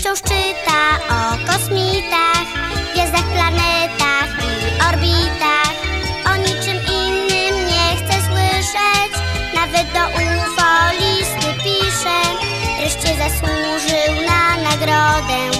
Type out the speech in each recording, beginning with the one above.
Wciąż czyta o kosmitach, gwiazdach, planetach i orbitach. O niczym innym nie chce słyszeć, nawet do UFO listy pisze. Wreszcie zasłużył na nagrodę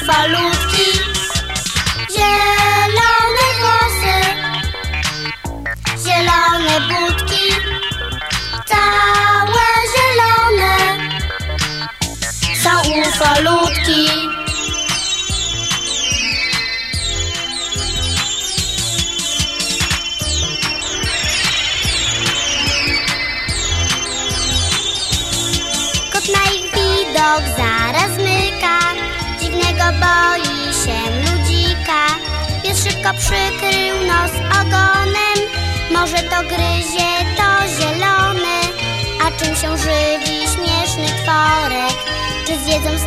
są ufolutki. Zielone włosy, zielone budki, całe zielone są ufolutki. Kot na ich widok Dziwnego boi się ludzika. Pies szybko przykrył nos ogonem. Może to gryzie, to zielone. A czym się żywi śmieszny tworek? Czy zjedzą z